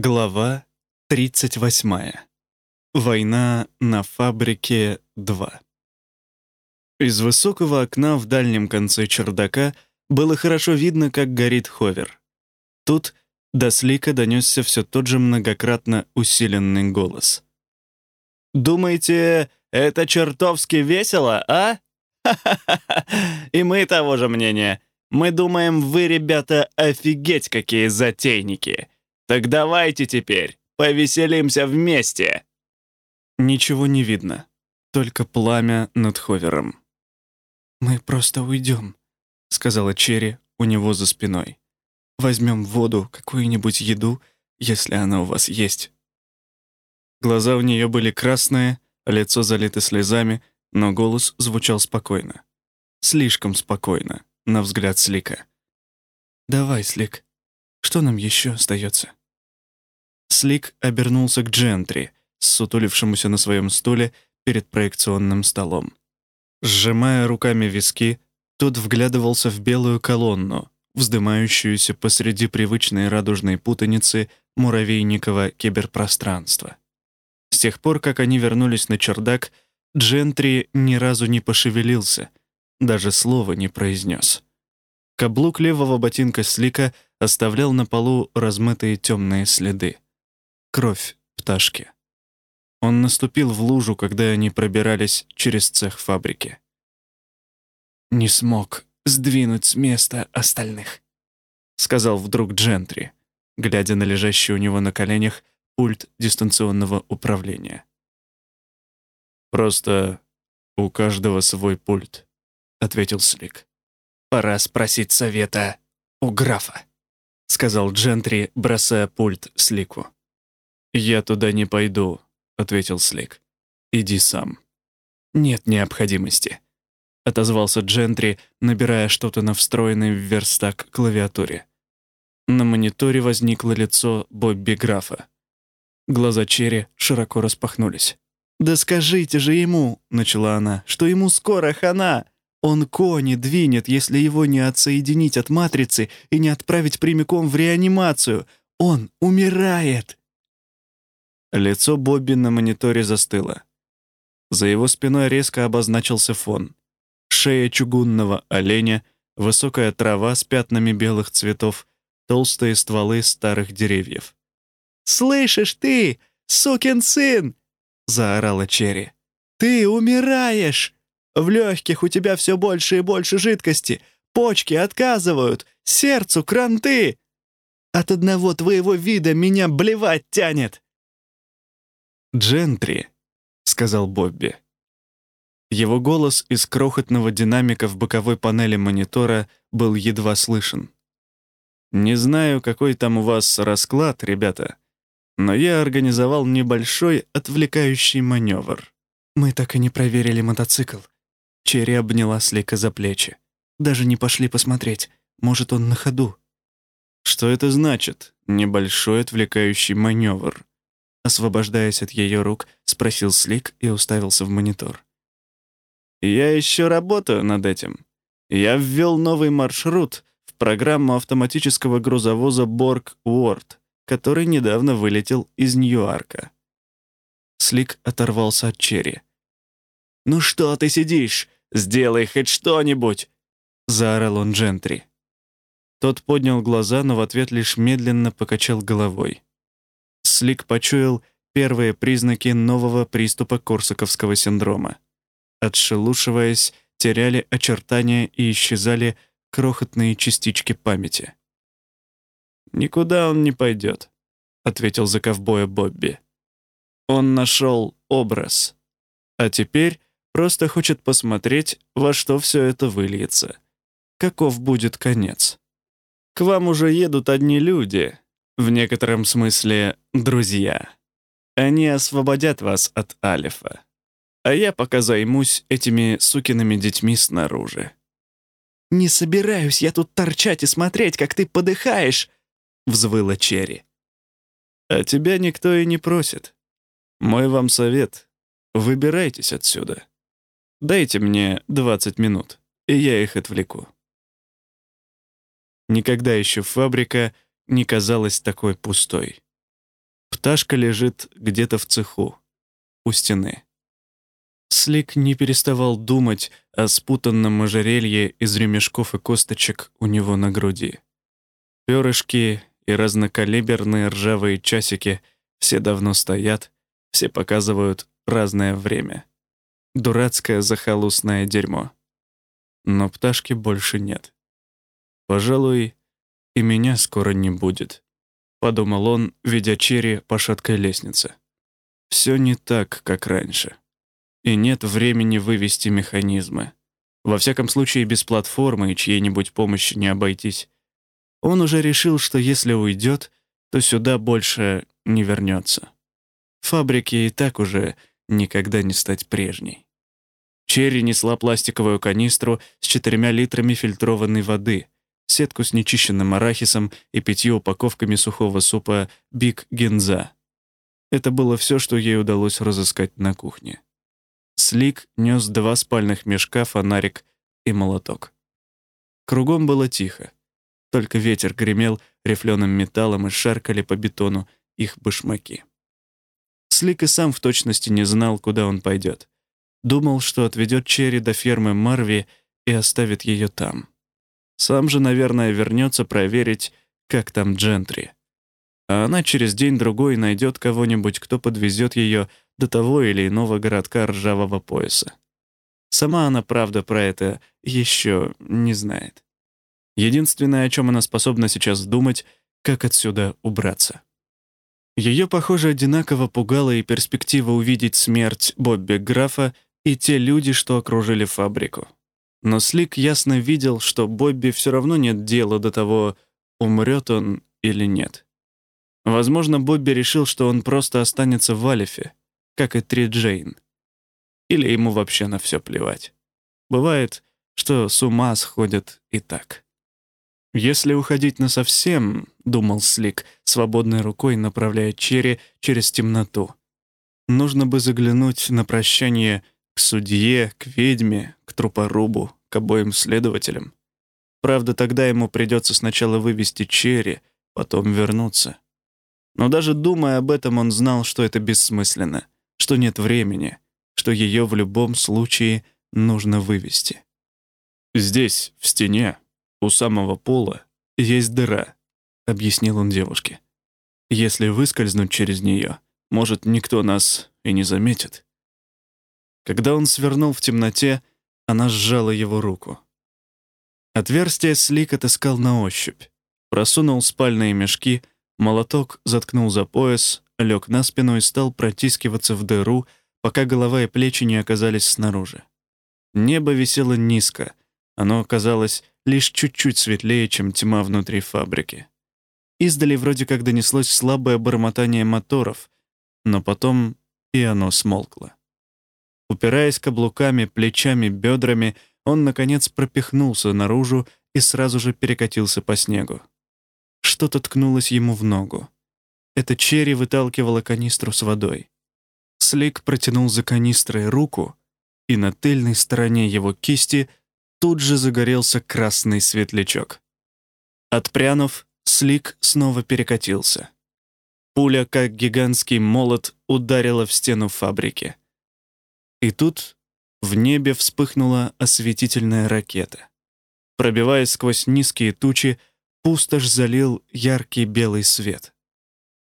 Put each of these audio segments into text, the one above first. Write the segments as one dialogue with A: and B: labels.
A: Глава 38. Война на фабрике 2. Из высокого окна в дальнем конце чердака было хорошо видно, как горит ховер. Тут до Слика донесся все тот же многократно усиленный голос. «Думаете, это чертовски весело, а? Ха-ха-ха! И мы того же мнения. Мы думаем, вы, ребята, офигеть какие затейники!» Так давайте теперь повеселимся вместе!» Ничего не видно, только пламя над ховером.
B: «Мы просто уйдем», — сказала Черри у него за спиной. «Возьмем воду, какую-нибудь еду, если она у вас есть».
A: Глаза у нее были красные, лицо залито слезами, но голос звучал спокойно. Слишком спокойно, на взгляд Слика.
B: «Давай, Слик, что нам еще остается?»
A: Слик обернулся к Джентри, сутулившемуся на своем стуле перед проекционным столом. Сжимая руками виски, тот вглядывался в белую колонну, вздымающуюся посреди привычной радужной путаницы муравейникового киберпространства. С тех пор, как они вернулись на чердак, Джентри ни разу не пошевелился, даже слова не произнес. Каблук левого ботинка Слика оставлял на полу размытые темные следы кровь пташки. Он наступил в лужу, когда они пробирались через цех фабрики.
B: «Не смог сдвинуть с места остальных», — сказал вдруг Джентри, глядя на лежащий у него на коленях пульт дистанционного управления.
A: «Просто у каждого свой пульт», — ответил Слик.
B: «Пора спросить совета у графа», — сказал Джентри, бросая пульт Слику.
A: «Я туда не пойду», — ответил Слик. «Иди сам».
B: «Нет необходимости», — отозвался Джентри, набирая что-то на встроенной в верстак клавиатуре. На мониторе возникло лицо Бобби Графа. Глаза Черри широко распахнулись. «Да скажите же ему», — начала она, — «что ему скоро хана. Он кони двинет, если его не отсоединить от матрицы и не отправить прямиком в реанимацию. Он умирает!»
A: Лицо Бобби на мониторе застыло. За его спиной резко обозначился фон. Шея чугунного оленя, высокая трава с пятнами белых цветов, толстые стволы старых деревьев.
B: «Слышишь ты, сукин сын!» — заорала Черри. «Ты умираешь! В легких у тебя все больше и больше жидкости, почки отказывают, сердцу кранты! От одного твоего вида меня блевать тянет!»
A: «Джентри», — сказал Бобби. Его голос из крохотного динамика в боковой панели монитора был едва слышен. «Не знаю, какой там у вас расклад, ребята, но я организовал небольшой отвлекающий маневр».
B: «Мы так и не проверили мотоцикл». Черри обняла Слика за плечи. «Даже не пошли посмотреть. Может, он на ходу».
A: «Что это значит? Небольшой отвлекающий маневр?»
B: Освобождаясь от ее рук, спросил Слик и уставился в монитор.
A: «Я еще работаю над этим. Я ввел новый маршрут в программу автоматического грузовоза Борг Уорд, который недавно вылетел из Ньюарка».
B: Слик оторвался от Черри.
A: «Ну что ты сидишь? Сделай хоть что-нибудь!» — заорал он Джентри. Тот поднял глаза, но в ответ лишь медленно покачал головой. Слик почуял первые признаки нового приступа корсаковского синдрома. Отшелушиваясь, теряли очертания и исчезали крохотные частички памяти. «Никуда он не пойдет», — ответил за ковбоя Бобби. «Он нашел образ. А теперь просто хочет посмотреть, во что все это выльется. Каков будет конец. К вам уже едут одни люди, в некотором смысле друзья. Они освободят вас от Алифа. А я пока займусь этими сукиными детьми снаружи.
B: «Не собираюсь я тут торчать и смотреть, как ты подыхаешь!» — взвыла Черри.
A: «А тебя никто и не просит. Мой вам совет — выбирайтесь отсюда. Дайте мне 20 минут, и я их отвлеку». Никогда еще фабрика — не казалась такой пустой. Пташка лежит где-то в цеху, у стены. Слик не переставал думать о спутанном ожерелье из ремешков и косточек у него на груди. Перышки и разнокалиберные ржавые часики все давно стоят, все показывают разное время. Дурацкое захолустное дерьмо. Но пташки больше нет. Пожалуй, и меня скоро не будет, подумал он, ведя Черри по шаткой лестнице. Все не так, как раньше и нет времени вывести механизмы. Во всяком случае, без платформы и чьей-нибудь помощи не обойтись. Он уже решил, что если уйдет, то сюда больше не вернется. Фабрике и так уже никогда не стать прежней. Черри несла пластиковую канистру с четырьмя литрами фильтрованной воды, сетку с нечищенным арахисом и пятью упаковками сухого супа «Биг Генза». Это было все, что ей удалось разыскать на кухне. Слик нес два спальных мешка, фонарик и молоток. Кругом было тихо. Только ветер гремел рифленым металлом и шаркали по бетону их башмаки. Слик и сам в точности не знал, куда он пойдет. Думал, что отведет Черри до фермы Марви и оставит ее там. Сам же, наверное, вернется проверить, как там Джентри. А она через день-другой найдет кого-нибудь, кто подвезет ее до того или иного городка ржавого пояса. Сама она, правда, про это еще не знает. Единственное, о чем она способна сейчас думать, как отсюда убраться. Ее, похоже, одинаково пугала и перспектива увидеть смерть Бобби Графа и те люди, что окружили фабрику. Но Слик ясно видел, что Бобби все равно нет дела до того, умрет он или нет. Возможно, Бобби решил, что он просто останется в Алифе, как и Три Джейн. Или ему вообще на все плевать. Бывает, что с ума сходят и так. «Если уходить на совсем, думал Слик, свободной рукой направляя Черри через темноту, нужно бы заглянуть на прощание к судье, к ведьме, к трупорубу, к обоим следователям. Правда, тогда ему придется сначала вывести Черри, потом вернуться. Но даже думая об этом, он знал, что это бессмысленно — что нет времени, что ее в любом случае нужно вывести. «Здесь, в стене, у самого пола, есть дыра», — объяснил он девушке. «Если выскользнуть через нее, может, никто нас и не заметит». Когда он свернул в темноте, она сжала его руку. Отверстие Слик отыскал на ощупь. Просунул спальные мешки, молоток заткнул за пояс, лег на спину и стал протискиваться в дыру, пока голова и плечи не оказались снаружи. Небо висело низко, оно оказалось лишь чуть-чуть светлее, чем тьма внутри фабрики. Издали вроде как донеслось слабое бормотание моторов, но потом и оно смолкло. Упираясь каблуками, плечами, бедрами, он, наконец, пропихнулся наружу и сразу же перекатился по снегу. Что-то ткнулось ему в ногу. Это Черри выталкивала канистру с водой. Слик протянул за канистрой руку, и на тыльной стороне его кисти тут же загорелся красный светлячок. Отпрянув, Слик снова перекатился. Пуля, как гигантский молот, ударила в стену фабрики. И тут в небе вспыхнула осветительная ракета. Пробиваясь сквозь низкие тучи, пустошь залил яркий белый свет.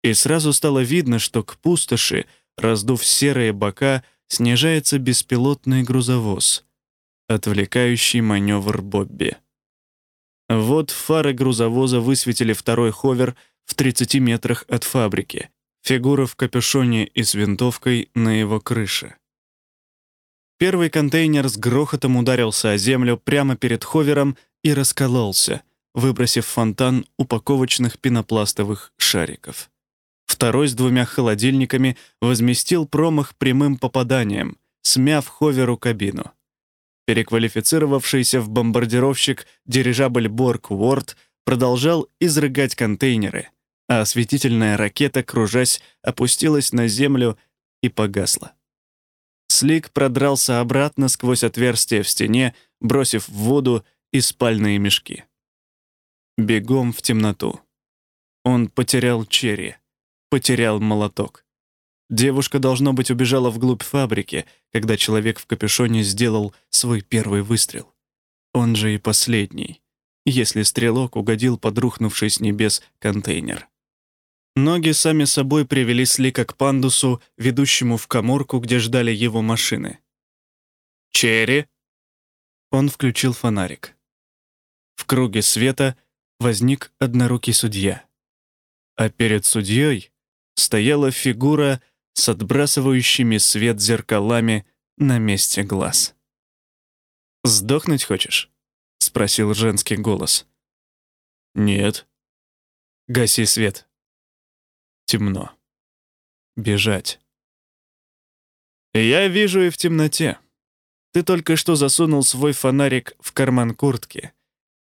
A: И сразу стало видно, что к пустоши, раздув серые бока, снижается беспилотный грузовоз, отвлекающий маневр Бобби. Вот фары грузовоза высветили второй ховер в 30 метрах от фабрики, фигура в капюшоне и с винтовкой на его крыше. Первый контейнер с грохотом ударился о землю прямо перед ховером и раскололся, выбросив фонтан упаковочных пенопластовых шариков. Второй с двумя холодильниками возместил промах прямым попаданием, смяв ховеру кабину. Переквалифицировавшийся в бомбардировщик дирижабль Борг Уорд продолжал изрыгать контейнеры, а осветительная ракета, кружась, опустилась на землю и погасла. Слик продрался обратно сквозь отверстие в стене, бросив в воду и спальные мешки. Бегом в темноту. Он потерял Черри потерял молоток. Девушка, должно быть, убежала вглубь фабрики, когда человек в капюшоне сделал свой первый выстрел. Он же и последний, если стрелок угодил под рухнувший с небес контейнер. Ноги сами собой привели Слика к пандусу, ведущему в коморку, где ждали его машины. «Черри!» Он включил фонарик. В круге света возник однорукий судья. А перед судьей стояла фигура с отбрасывающими свет зеркалами на месте глаз. «Сдохнуть хочешь?» — спросил женский голос. «Нет». «Гаси свет». Темно. Бежать. «Я вижу и в темноте. Ты только что засунул свой фонарик в карман куртки.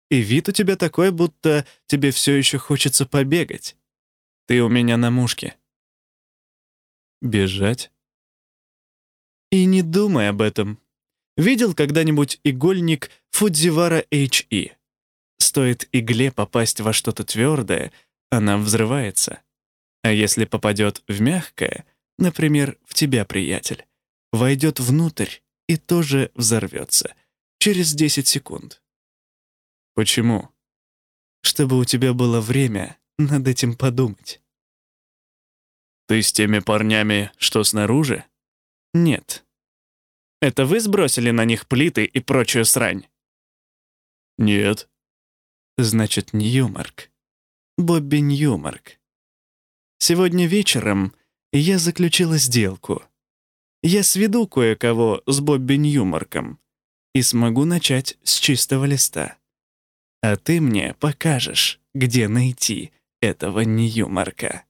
A: И вид у тебя такой, будто тебе все еще хочется побегать. Ты у меня на мушке». Бежать? И не думай об этом. Видел когда-нибудь игольник Фудзивара HE? Стоит игле попасть во что-то твердое, она взрывается. А если попадет в мягкое, например, в тебя, приятель, войдет внутрь и тоже взорвется через 10 секунд. Почему? Чтобы у тебя было время над этим подумать. Ты с теми парнями, что снаружи? Нет. Это вы сбросили на них плиты и прочую срань? Нет. Значит, Ньюмарк. Бобби Ньюмарк. Сегодня вечером я заключила сделку. Я сведу кое-кого с Бобби Ньюмарком и смогу начать с чистого листа. А ты мне покажешь, где найти этого Ньюмарка.